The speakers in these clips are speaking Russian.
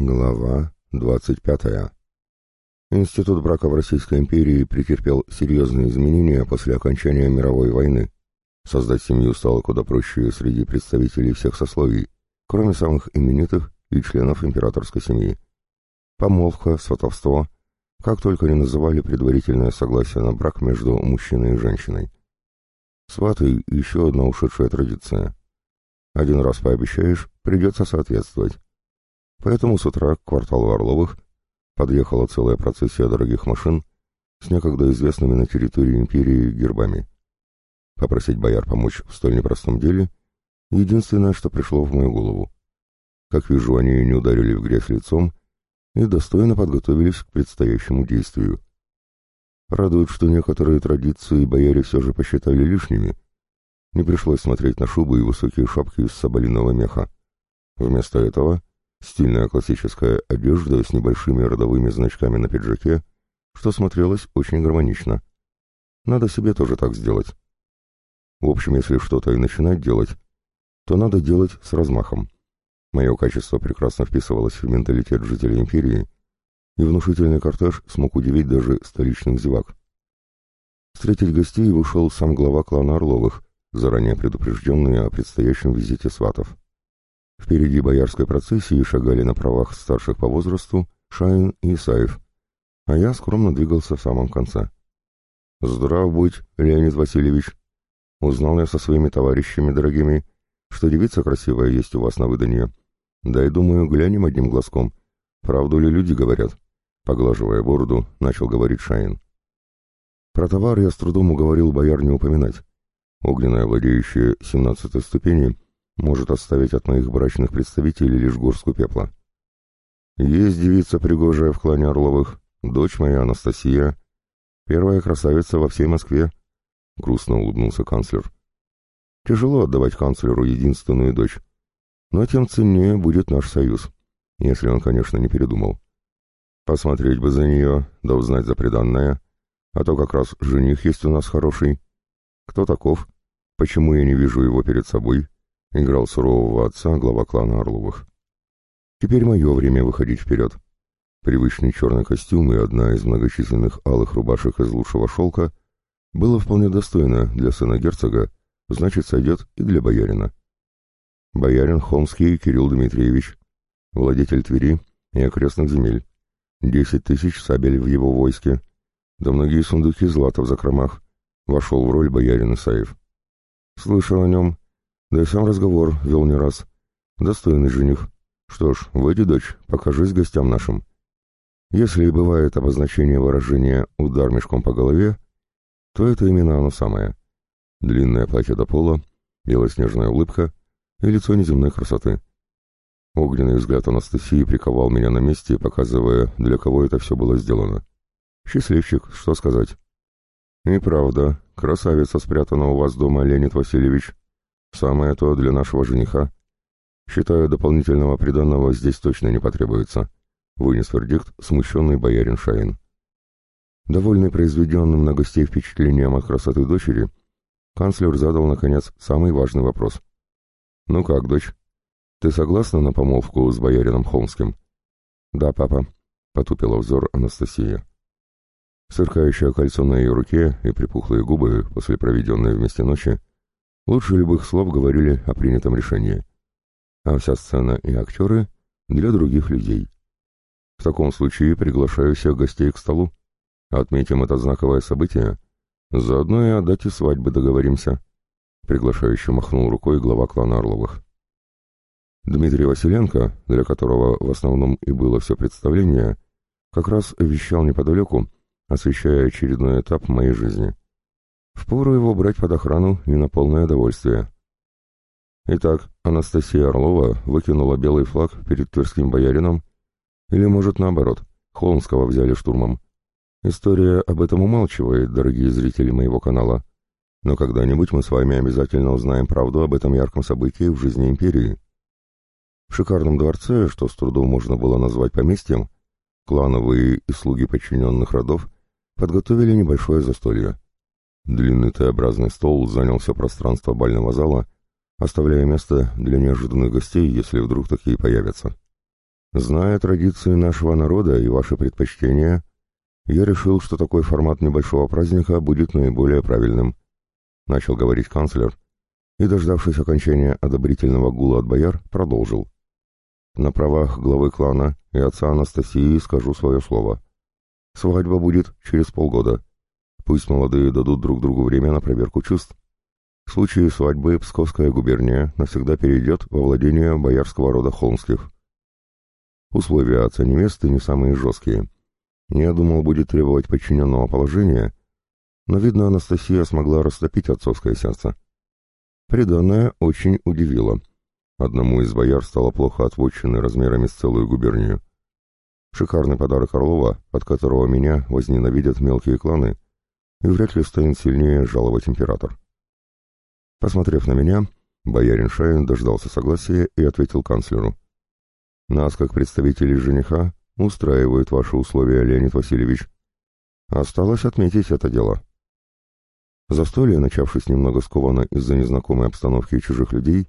Глава 25. Институт брака в Российской империи претерпел серьезные изменения после окончания мировой войны. Создать семью стало куда проще среди представителей всех сословий, кроме самых именитых и членов императорской семьи. Помолвка, сватовство, как только не называли предварительное согласие на брак между мужчиной и женщиной. Сваты — еще одна ушедшая традиция. Один раз пообещаешь, придется соответствовать. Поэтому с утра к кварталу Орловых подъехала целая процессия дорогих машин с некогда известными на территории империи гербами. Попросить бояр помочь в столь непростом деле — единственное, что пришло в мою голову. Как вижу, они не ударили в грязь лицом и достойно подготовились к предстоящему действию. Радует, что некоторые традиции бояре все же посчитали лишними. Не пришлось смотреть на шубы и высокие шапки из соболиного меха. Вместо этого Стильная классическая одежда с небольшими родовыми значками на пиджаке, что смотрелось очень гармонично. Надо себе тоже так сделать. В общем, если что-то и начинать делать, то надо делать с размахом. Мое качество прекрасно вписывалось в менталитет жителей империи, и внушительный кортеж смог удивить даже столичных зевак. Встретить гостей вышел сам глава клана Орловых, заранее предупрежденный о предстоящем визите сватов. Впереди боярской процессии шагали на правах старших по возрасту Шайн и Исаев, а я скромно двигался в самом конце. «Здрав будь, Леонид Васильевич!» Узнал я со своими товарищами дорогими, что девица красивая есть у вас на выданье. Да и думаю, глянем одним глазком. Правду ли люди говорят?» Поглаживая бороду, начал говорить Шайн. Про товар я с трудом уговорил бояр не упоминать. Огненная, владеющая семнадцатой ступени, может оставить от моих брачных представителей лишь горстку пепла. Есть девица пригожая в клане Орловых, дочь моя Анастасия, первая красавица во всей Москве, — грустно улыбнулся канцлер. Тяжело отдавать канцлеру единственную дочь, но тем ценнее будет наш союз, если он, конечно, не передумал. Посмотреть бы за нее, да узнать за преданное, а то как раз жених есть у нас хороший. Кто таков? Почему я не вижу его перед собой? Играл сурового отца глава клана Орловых. Теперь мое время выходить вперед. Привычный черный костюм и одна из многочисленных алых рубашек из лучшего шелка было вполне достойно для сына герцога, значит, сойдет и для боярина. Боярин Холмский Кирилл Дмитриевич, владетель Твери и окрестных земель, десять тысяч сабель в его войске, да многие сундуки злата в закромах, вошел в роль боярина Саев. Слышал о нем да и сам разговор вел не раз. Достойный жених. Что ж, выйди, дочь, покажись гостям нашим. Если и бывает обозначение выражения «удар мешком по голове», то это именно оно самое. Длинное платье до пола, белоснежная улыбка и лицо неземной красоты. Огненный взгляд Анастасии приковал меня на месте, показывая, для кого это все было сделано. Счастливчик, что сказать. И правда, красавица спрятана у вас дома, Леонид Васильевич, Самое то для нашего жениха. Считаю, дополнительного приданного здесь точно не потребуется, вынес вердикт смущенный боярин Шаин. Довольный произведенным на гостей впечатлением от красоты дочери, канцлер задал, наконец, самый важный вопрос. «Ну как, дочь, ты согласна на помолвку с боярином Холмским?» «Да, папа», — потупила взор Анастасия. Сверкающее кольцо на ее руке и припухлые губы после проведенной вместе ночи Лучше любых слов говорили о принятом решении. А вся сцена и актеры для других людей. В таком случае приглашаю всех гостей к столу. Отметим это знаковое событие. Заодно и о дате свадьбы договоримся. Приглашающий махнул рукой глава клана Орловых. Дмитрий Василенко, для которого в основном и было все представление, как раз вещал неподалеку, освещая очередной этап моей жизни. Впору его брать под охрану и на полное довольствие. Итак, Анастасия Орлова выкинула белый флаг перед тверским боярином, или, может, наоборот, Холмского взяли штурмом. История об этом умалчивает, дорогие зрители моего канала, но когда-нибудь мы с вами обязательно узнаем правду об этом ярком событии в жизни империи. В шикарном дворце, что с трудом можно было назвать поместьем, клановые и слуги подчиненных родов подготовили небольшое застолье. Длинный Т-образный стол занял все пространство бального зала, оставляя место для неожиданных гостей, если вдруг такие появятся. Зная традиции нашего народа и ваши предпочтения, я решил, что такой формат небольшого праздника будет наиболее правильным. Начал говорить канцлер и, дождавшись окончания одобрительного гула от бояр, продолжил. На правах главы клана и отца Анастасии скажу свое слово. Свадьба будет через полгода. Пусть молодые дадут друг другу время на проверку чувств. В случае свадьбы Псковская губерния навсегда перейдет во владение боярского рода Холмских. Условия отца невесты не самые жесткие. Я думал, будет требовать подчиненного положения, но, видно, Анастасия смогла растопить отцовское сердце. Приданное очень удивило. Одному из бояр стало плохо от размерами с целую губернию. Шикарный подарок Орлова, от которого меня возненавидят мелкие кланы, и вряд ли станет сильнее жаловать император. Посмотрев на меня, боярин Шайн дождался согласия и ответил канцлеру. «Нас, как представителей жениха, устраивают ваши условия, Леонид Васильевич. Осталось отметить это дело». Застолье, начавшись немного скованно из-за незнакомой обстановки и чужих людей,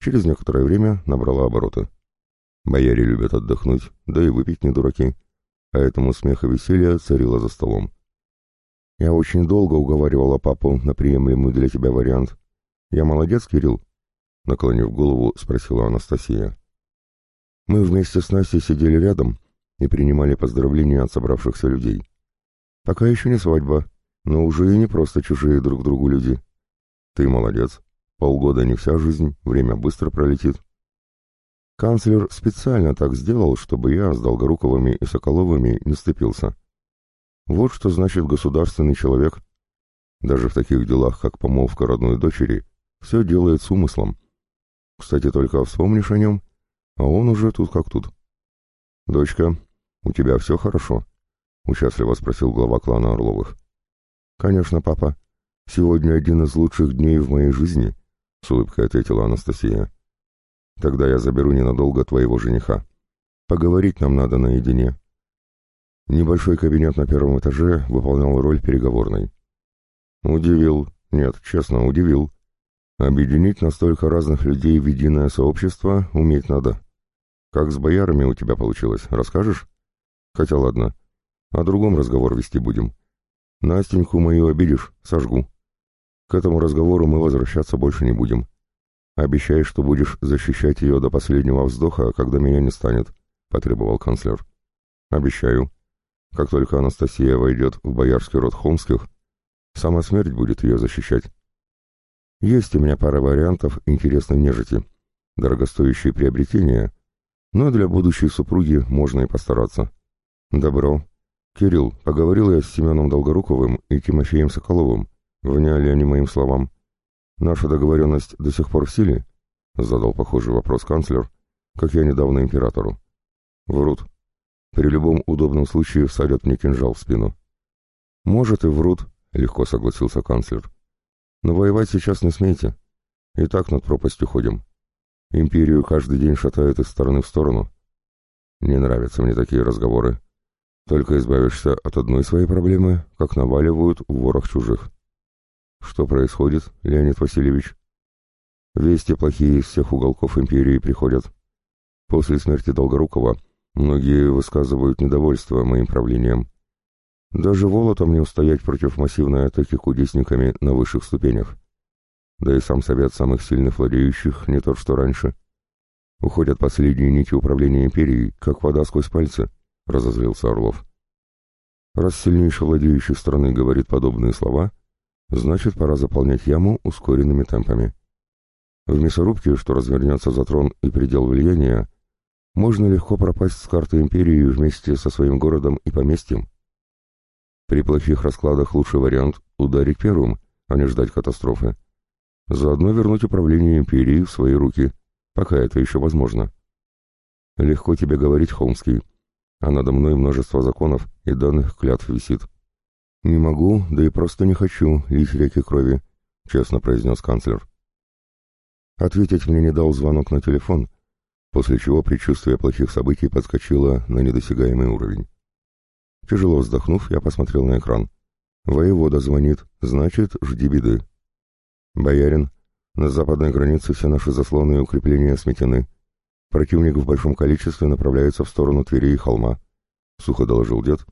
через некоторое время набрало обороты. Бояре любят отдохнуть, да и выпить не дураки, поэтому смех и веселье царило за столом. Я очень долго уговаривала папу на приемлемый для тебя вариант, «Я молодец, Кирилл?» — наклонив голову, спросила Анастасия. Мы вместе с Настей сидели рядом и принимали поздравления от собравшихся людей. Пока еще не свадьба, но уже и не просто чужие друг другу люди. Ты молодец. Полгода не вся жизнь, время быстро пролетит. Канцлер специально так сделал, чтобы я с Долгоруковыми и Соколовыми не сцепился. Вот что значит государственный человек. Даже в таких делах, как помолвка родной дочери, все делает с умыслом. Кстати, только вспомнишь о нем, а он уже тут как тут. «Дочка, у тебя все хорошо?» — участливо спросил глава клана Орловых. «Конечно, папа. Сегодня один из лучших дней в моей жизни», — с улыбкой ответила Анастасия. «Тогда я заберу ненадолго твоего жениха. Поговорить нам надо наедине». Небольшой кабинет на первом этаже выполнял роль переговорной. «Удивил. Нет, честно, удивил», Объединить настолько разных людей в единое сообщество уметь надо. Как с боярами у тебя получилось, расскажешь? Хотя ладно, о другом разговор вести будем. Настеньку мою обидишь, сожгу. К этому разговору мы возвращаться больше не будем. Обещай, что будешь защищать ее до последнего вздоха, когда меня не станет, — потребовал канцлер. Обещаю. Как только Анастасия войдет в боярский род Холмских, сама смерть будет ее защищать. Есть у меня пара вариантов интересной нежити. Дорогостоящие приобретения, но для будущей супруги можно и постараться. Добро. Кирилл, поговорил я с Семеном Долгоруковым и Тимофеем Соколовым. Вняли они моим словам. Наша договоренность до сих пор в силе? Задал похожий вопрос канцлер, как я недавно императору. Врут. При любом удобном случае всадят мне кинжал в спину. Может и врут, легко согласился канцлер. Но воевать сейчас не смейте. И так над пропастью ходим. Империю каждый день шатает из стороны в сторону. Не нравятся мне такие разговоры. Только избавишься от одной своей проблемы, как наваливают в ворох чужих. Что происходит, Леонид Васильевич? Вести плохие из всех уголков империи приходят. После смерти Долгорукова многие высказывают недовольство моим правлением. Даже волотом не устоять против массивной атаки кудесниками на высших ступенях. Да и сам совет самых сильных владеющих не тот, что раньше. Уходят последние нити управления империей, как вода сквозь пальцы, — разозлился Орлов. Раз сильнейший владеющий страны говорит подобные слова, значит, пора заполнять яму ускоренными темпами. В мясорубке, что развернется за трон и предел влияния, можно легко пропасть с карты империи вместе со своим городом и поместьем. При плохих раскладах лучший вариант — ударить первым, а не ждать катастрофы. Заодно вернуть управление империей в свои руки, пока это еще возможно. Легко тебе говорить, Холмский, а надо мной множество законов и данных клятв висит. Не могу, да и просто не хочу лить реки крови, честно произнес канцлер. Ответить мне не дал звонок на телефон, после чего предчувствие плохих событий подскочило на недосягаемый уровень. Тяжело вздохнув, я посмотрел на экран. Воевода звонит, значит, жди беды. Боярин, на западной границе все наши заслоны и укрепления сметены. Противник в большом количестве направляется в сторону Твери и холма, — сухо доложил дед,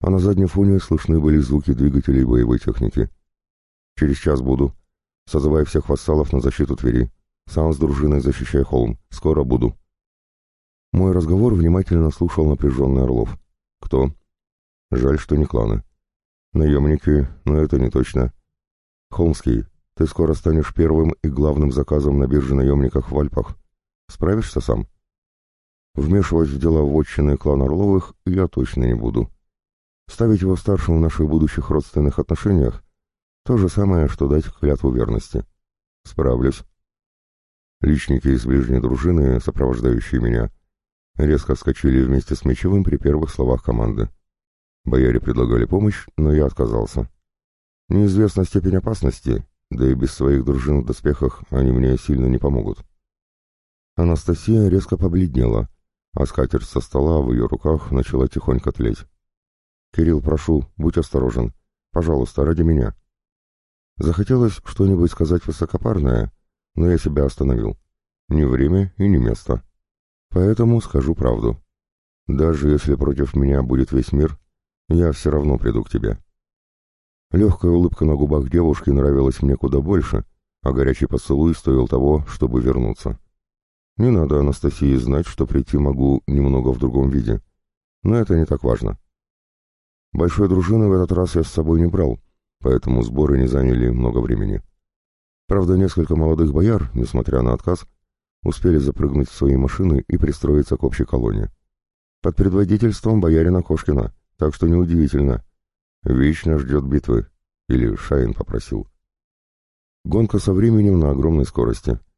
а на заднем фоне слышны были звуки двигателей боевой техники. «Через час буду. Созывай всех вассалов на защиту Твери. Сам с дружиной защищай холм. Скоро буду». Мой разговор внимательно слушал напряженный Орлов. «Кто?» «Жаль, что не кланы. Наемники, но это не точно. Холмский, ты скоро станешь первым и главным заказом на бирже наемников в Альпах. Справишься сам? Вмешивать в дела вотчины клана Орловых я точно не буду. Ставить его старшим в наших будущих родственных отношениях — то же самое, что дать клятву верности. Справлюсь. Личники из ближней дружины, сопровождающие меня, резко вскочили вместе с Мечевым при первых словах команды. Бояре предлагали помощь, но я отказался. Неизвестна степень опасности, да и без своих дружин в доспехах они мне сильно не помогут. Анастасия резко побледнела, а скатерть со стола в ее руках начала тихонько тлеть. «Кирилл, прошу, будь осторожен. Пожалуйста, ради меня». Захотелось что-нибудь сказать высокопарное, но я себя остановил. Ни время и ни место. Поэтому скажу правду. Даже если против меня будет весь мир, я все равно приду к тебе. Легкая улыбка на губах девушки нравилась мне куда больше, а горячий поцелуй стоил того, чтобы вернуться. Не надо Анастасии знать, что прийти могу немного в другом виде. Но это не так важно. Большой дружины в этот раз я с собой не брал, поэтому сборы не заняли много времени. Правда, несколько молодых бояр, несмотря на отказ, успели запрыгнуть в свои машины и пристроиться к общей колонне. Под предводительством боярина Кошкина, так что неудивительно. Вечно ждет битвы. Или Шайн попросил. Гонка со временем на огромной скорости —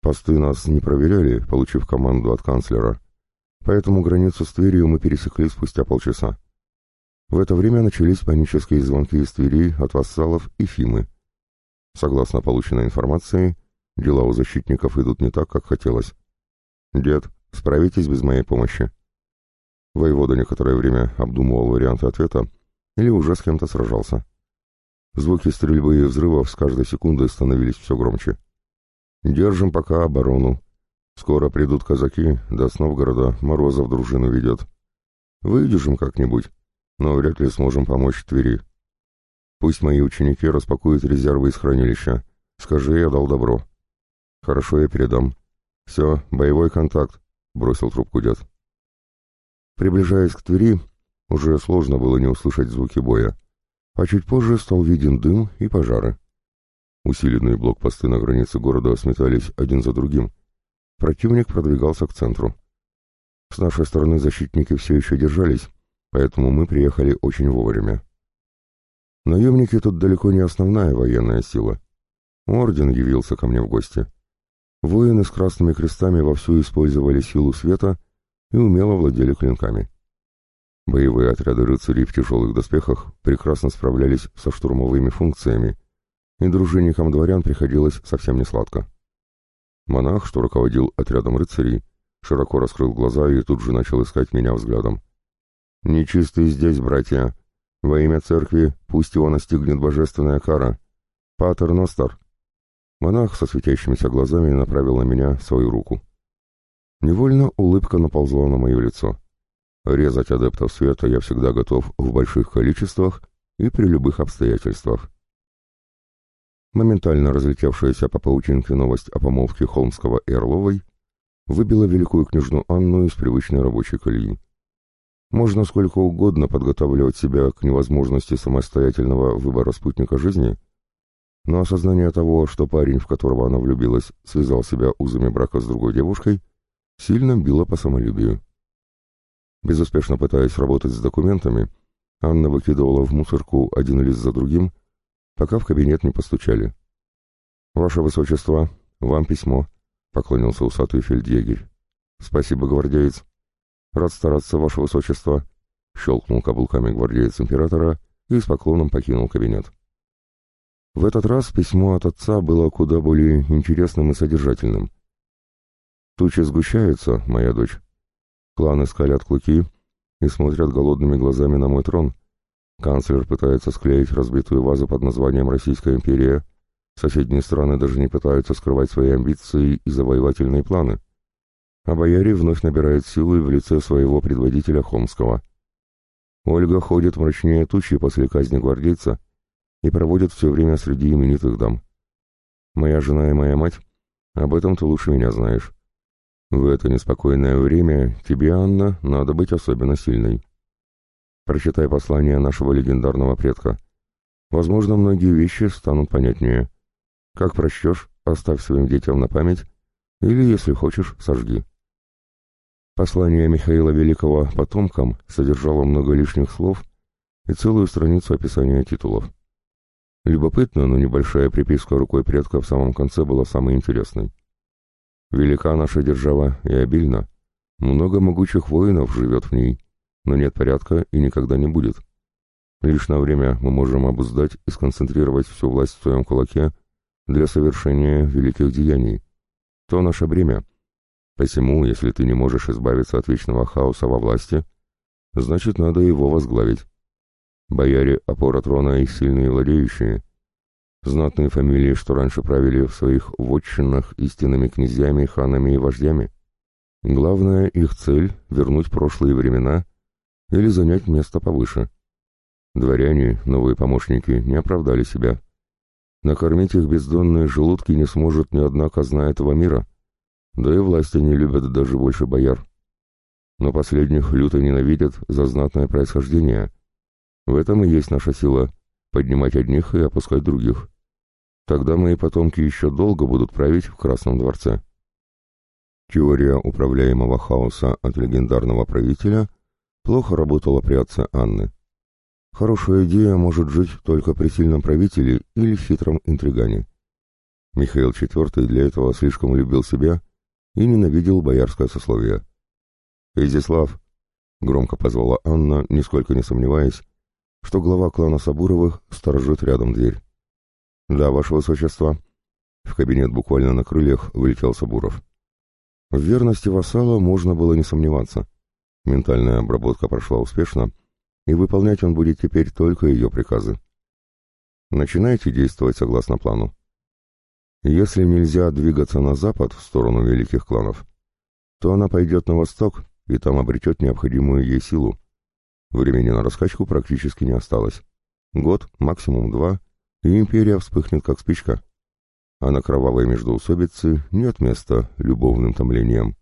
Посты нас не проверяли, получив команду от канцлера, поэтому границу с Тверью мы пересекли спустя полчаса. В это время начались панические звонки из Твери от вассалов и Фимы. Согласно полученной информации, дела у защитников идут не так, как хотелось. «Дед, справитесь без моей помощи?» Воевода некоторое время обдумывал варианты ответа или уже с кем-то сражался. Звуки стрельбы и взрывов с каждой секундой становились все громче. Держим пока оборону. Скоро придут казаки, до снов города Морозов дружину ведет. Выдержим как-нибудь, но вряд ли сможем помочь Твери. Пусть мои ученики распакуют резервы из хранилища. Скажи, я дал добро. Хорошо, я передам. Все, боевой контакт, — бросил трубку дед. Приближаясь к Твери, уже сложно было не услышать звуки боя, а чуть позже стал виден дым и пожары. Усиленные блокпосты на границе города сметались один за другим. Противник продвигался к центру. С нашей стороны защитники все еще держались, поэтому мы приехали очень вовремя. Наемники тут далеко не основная военная сила. Орден явился ко мне в гости. Воины с красными крестами вовсю использовали силу света и умело владели клинками. Боевые отряды рыцарей в тяжелых доспехах прекрасно справлялись со штурмовыми функциями, и дружинникам дворян приходилось совсем не сладко. Монах, что руководил отрядом рыцарей, широко раскрыл глаза и тут же начал искать меня взглядом. «Нечистый здесь, братья! Во имя церкви пусть его настигнет божественная кара! Патер Ностар!» Монах со светящимися глазами направил на меня свою руку. Невольно улыбка наползла на мое лицо. Резать адептов света я всегда готов в больших количествах и при любых обстоятельствах. Моментально разлетевшаяся по паутинке новость о помолвке Холмского и Орловой выбила великую княжну Анну из привычной рабочей колеи. Можно сколько угодно подготавливать себя к невозможности самостоятельного выбора спутника жизни, но осознание того, что парень, в которого она влюбилась, связал себя узами брака с другой девушкой, сильно било по самолюбию. Безуспешно пытаясь работать с документами, Анна выкидывала в мусорку один лист за другим, пока в кабинет не постучали. «Ваше Высочество, вам письмо», — поклонился усатый фельдъегерь. «Спасибо, гвардеец. Рад стараться, Ваше Высочество», — щелкнул каблуками гвардеец императора и с поклоном покинул кабинет. В этот раз письмо от отца было куда более интересным и содержательным. «Тучи сгущаются, моя дочь. Кланы скалят клыки и смотрят голодными глазами на мой трон, Канцлер пытается склеить разбитую вазу под названием «Российская империя». Соседние страны даже не пытаются скрывать свои амбиции и завоевательные планы. А бояре вновь набирают силы в лице своего предводителя Хомского. Ольга ходит мрачнее тучи после казни гвардейца и проводит все время среди именитых дам. Моя жена и моя мать, об этом ты лучше меня знаешь. В это неспокойное время тебе, Анна, надо быть особенно сильной. Прочитай послание нашего легендарного предка. Возможно, многие вещи станут понятнее. Как прочтешь, оставь своим детям на память, или, если хочешь, сожги. Послание Михаила Великого потомкам содержало много лишних слов и целую страницу описания титулов. Любопытно, но небольшая приписка рукой предка в самом конце была самой интересной. «Велика наша держава и обильна. Много могучих воинов живет в ней, но нет порядка и никогда не будет. Лишь на время мы можем обуздать и сконцентрировать всю власть в своем кулаке для совершения великих деяний. То наше бремя — Посему, если ты не можешь избавиться от вечного хаоса во власти, значит, надо его возглавить. Бояре — опора трона и сильные владеющие. Знатные фамилии, что раньше правили в своих вотчинах истинными князьями, ханами и вождями. Главная их цель — вернуть прошлые времена или занять место повыше. Дворяне, новые помощники, не оправдали себя. Накормить их бездонные желудки не сможет ни одна казна этого мира — да и власти не любят даже больше бояр. Но последних люто ненавидят за знатное происхождение. В этом и есть наша сила — поднимать одних и опускать других. Тогда мои потомки еще долго будут править в Красном дворце. Теория управляемого хаоса от легендарного правителя плохо работала при отце Анны. Хорошая идея может жить только при сильном правителе или хитром интригане. Михаил IV для этого слишком любил себя и ненавидел боярское сословие. «Изяслав!» — громко позвала Анна, нисколько не сомневаясь, что глава клана Сабуровых сторожит рядом дверь. «Да, ваше высочество!» В кабинет буквально на крыльях вылетел Сабуров. В верности вассала можно было не сомневаться. Ментальная обработка прошла успешно, и выполнять он будет теперь только ее приказы. Начинайте действовать согласно плану. Если нельзя двигаться на запад, в сторону великих кланов, то она пойдет на восток и там обретет необходимую ей силу. Времени на раскачку практически не осталось. Год, максимум два, и империя вспыхнет как спичка. А на кровавой междоусобице нет места любовным томлениям.